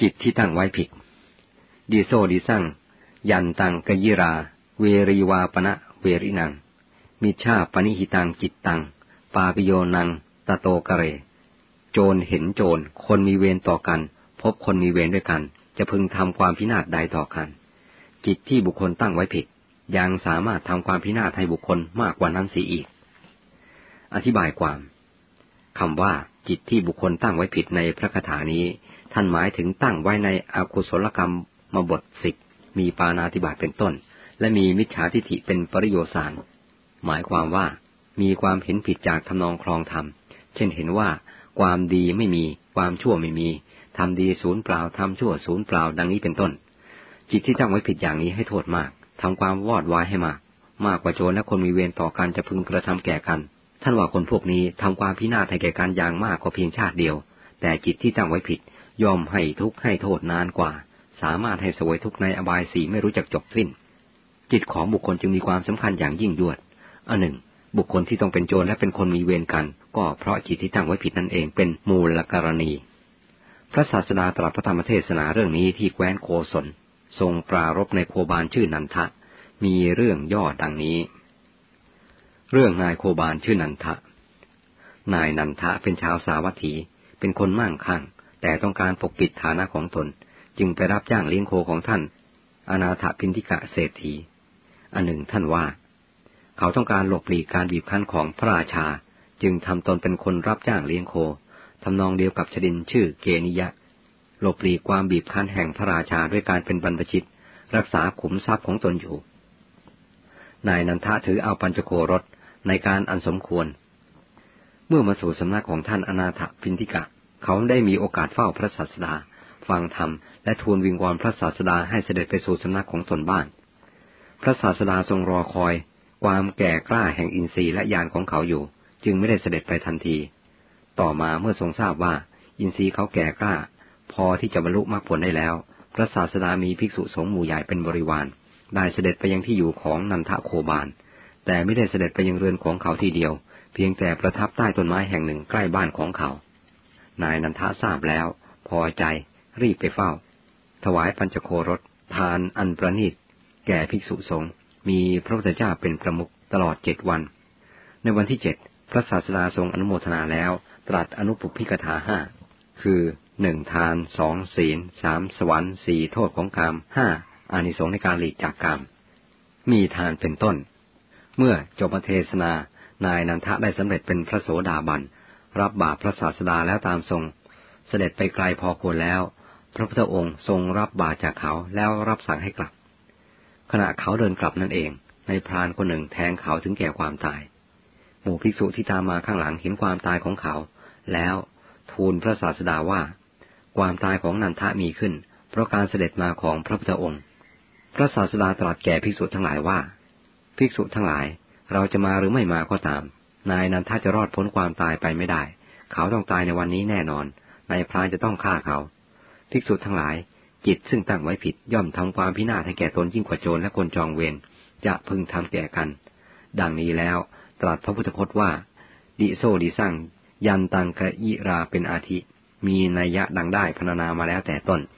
จิตที่ตั้งไว้ผิด ดีโซดีสั่งยันตังกยิรา เวรีวาปณะเวรินัง มิชาปนิหิตังจิตตัง ปาปิโยนัง ตะโตกะเร โจรเห็นโจร คนมีเวรต่อกัน พบคนมีเวรด้วยกัน จะพึงทำความพินาศใดต่อกัน จิตที่บุคคลตั้งไว้ผิด ยังสามารถทำความพินาศให้บุคคลมากกว่านั้นเสียอีก อธิบายความคำว่าจิตที่บุคคลตั้งไว้ผิดในพระคาถานี้ ท่านหมายถึงตั้งไว้ในอกุศลกรรมมาบทสิบมีปานาธิบาตเป็นต้น และมีมิจฉาทิฐิเป็นปริโยสาร หมายความว่ามีความเห็นผิดจากทำนองครองธรรม เช่นเห็นว่า ความดีไม่มี ความชั่วไม่มีทำดีศูนย์เปล่าทำชั่วศูนย์เปล่าดังนี้เป็นต้น จิตที่ตั้งไว้ผิดอย่างนี้ให้โทษมากทำความวอดวายให้มาก มากกว่าโจรและคนมีเวรต่อกันจะพึงกระทำแก่กัน ท่านว่าคนพวกนี้ทำความพินาศให้แก่การอย่างมากกว่าเพียงชาติเดียว แต่จิตที่ตั้งไว้ผิด ย่อมให้ทุกข์ให้โทษนานกว่า สามารถให้สวยทุกข์ในอบายสีไม่รู้จักจบสิ้น จิตของบุคคลจึงมีความสำคัญอย่างยิ่งยวดอันหนึ่ง บุคคลที่ต้องเป็นโจรและเป็นคนมีเวรกัน ก็เพราะจิตที่ตั้งไว้ผิดนั่นเองเป็นมูลกรณี พระศาสดาตรัสพระธรรมเทศนาเรื่องนี้ที่แคว้นโคศนทรงปรารบในโคบาลชื่อนันทะ มีเรื่องย่อดังนี้ เรื่องนายโคบาลชื่อนันทะ นายนันทะเป็นชาวสาวัตถี เป็นคนมั่งคั่ง แต่ต้องการปกปิดฐานะของตน จึงไปรับจ้างเลี้ยงโคของท่าน อนาถพินทิกะเศรษฐี อันหนึ่งท่านว่า เขาต้องการหลบหลีกการบีบคั้นของพระราชา จึงทำตนเป็นคนรับจ้างเลี้ยงโคทำนองเดียวกับชดินชื่อเกนิยะ หลบหลีกความบีบคั้นแห่งพระราชาด้วยการเป็นบรรพชิต รักษาขุมทรัพย์ของตนอยู่ นายนันทะถือเอาปัญจโครถในการอันสมควร เมื่อมาสู่สำนักของท่านอนาถพินทิกะ เขาได้มีโอกาสเฝ้าพระศาสดา ฟังธรรม และทูลวิงวอนพระศาสดาให้เสด็จไปสู่สำนักของตนบ้าง พระศาสดาทรงรอคอย ความแก่กล้าแห่งอินทรีย์และญาณของเขาอยู่ จึงไม่ได้เสด็จไปทันที ต่อมาเมื่อทรงทราบว่า อินทรีย์เขาแก่กล้า พอที่จะบรรลุมรรคผลได้แล้ว พระศาสดามีภิกษุสงฆ์หมู่ใหญ่เป็นบริวาร ได้เสด็จไปยังที่อยู่ของนันทโคบาล แต่ไม่ได้เสด็จไปยังเรือนของเขาทีเดียว เพียงแต่ประทับใต้ต้นไม้แห่งหนึ่งใกล้บ้านของเขา นายนันทะทราบแล้ว พอใจรีบไปเฝ้า ถวายปัญจโครถทานอันประณีตแก่ภิกษุสงฆ์มีพระพุทธเจ้าเป็นประมุขตลอดเจ็ดวัน ในวันที่เจ็ดพระศาสดาทรงอนุโมทนาแล้ว ตรัสอนุปุพิกถาห้าคือหนึ่งทานสองศีลสามสวรรค์สี่โทษของกามห้าอานิสงส์ในการหลีกจากกามมีทานเป็นต้น เมื่อจบเทศนา นายนันทะได้สำเร็จเป็นพระโสดาบัน รับบาปพระศาสดาแล้วตามทรง เสด็จไปไกลพอควรแล้ว พระพุทธองค์ทรงรับบาจากเขาแล้วรับสั่งให้กลับ ขณะเขาเดินกลับนั่นเอง ในพรานคนหนึ่งแทงเขาถึงแก่ความตาย หมู่ภิกษุที่ตามมาข้างหลังเห็นความตายของเขา แล้วทูลพระศาสดาว่า ความตายของนันทะมีขึ้น เพราะการเสด็จมาของพระพุทธองค์ พระศาสดาตรัสแก่ภิกษุทั้งหลายว่า ภิกษุทั้งหลายเราจะมาหรือไม่มาก็ตาม นายนันทะจะรอดพ้นความตายไปไม่ได้ เขาต้องตายในวันนี้แน่นอน นายพรานจะต้องฆ่าเขา ภิกษุทั้งหลาย จิตซึ่งตั้งไว้ผิดย่อมทำความพินาศให้แก่ตนยิ่งกว่าโจรและคนจองเวรจะพึงทำแก่กัน ดังนี้แล้วตรัสพระพุทธพจน์ว่า ดิโซดิสั่งยันตังกะยิราเป็นอาทิ มีนัยยะดังได้พรรณนามาแล้วแต่ต้น